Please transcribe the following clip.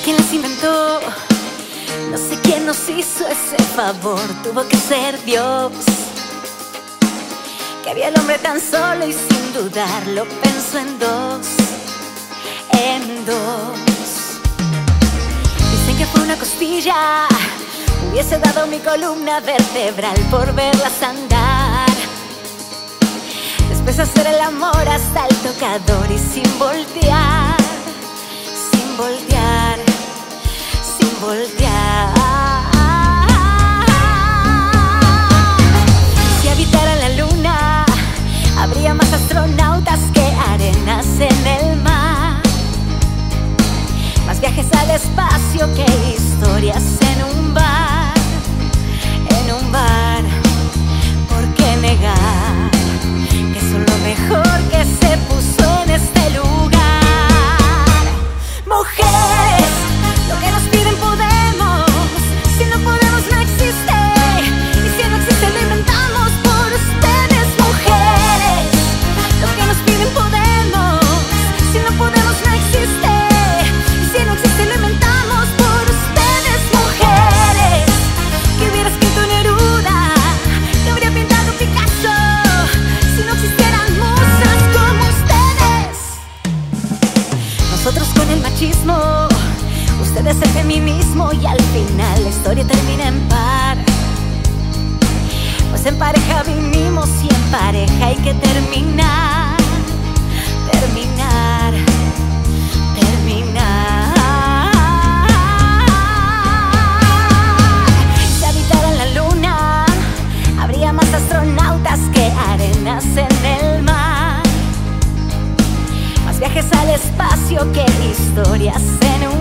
se inventó. No sé quién nos hizo ese favor, tuvo que ser Dios. Que había el hombre tan solo y sin dudarlo pensó en dos, en dos. Dicen que fue una costilla, hubiese dado mi columna vertebral por verlas andar. Después hacer el amor hasta el tocador y sin voltear, sin voltear, voltear. Si habitara la luna, habría más astronautas que arenas en el mar. Más viajes al espacio que historias en un bar, Ser de mismo y al final la historia termina en par. Pues en pareja vinimos y en pareja hay que terminar, terminar, terminar. Si habitara la luna, habría más astronautas que arenas en el mar. Más viajes al espacio que historias en un